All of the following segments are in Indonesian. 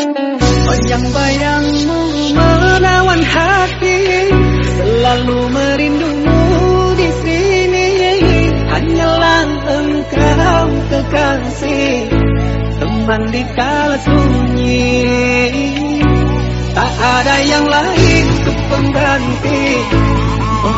Bayang-bayangmu menawan hati Selalu merindumu di sini. Hanyalah engkau kekasih Teman di kala sunyi. Tak ada yang lain untuk pengganti Oh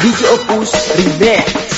DJ Opus Remix.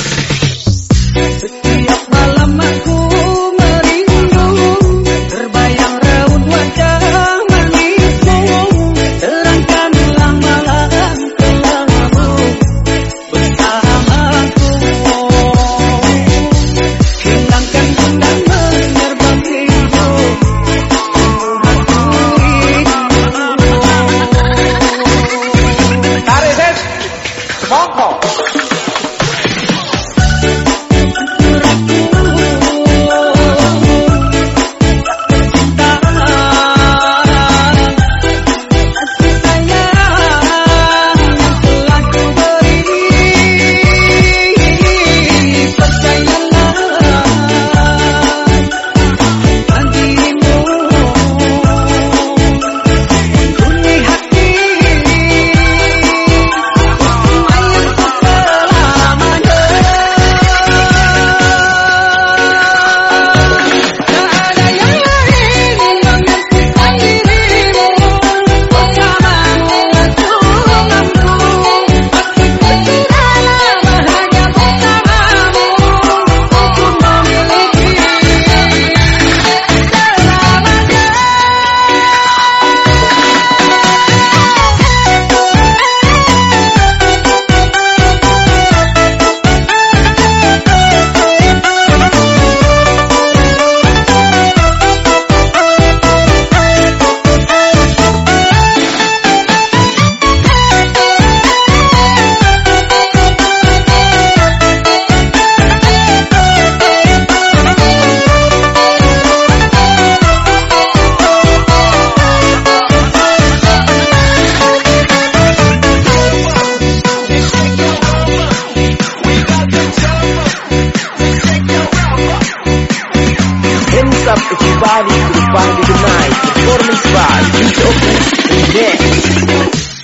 Limbs up if your body to the body tonight. Performance by DJ Open. Remix.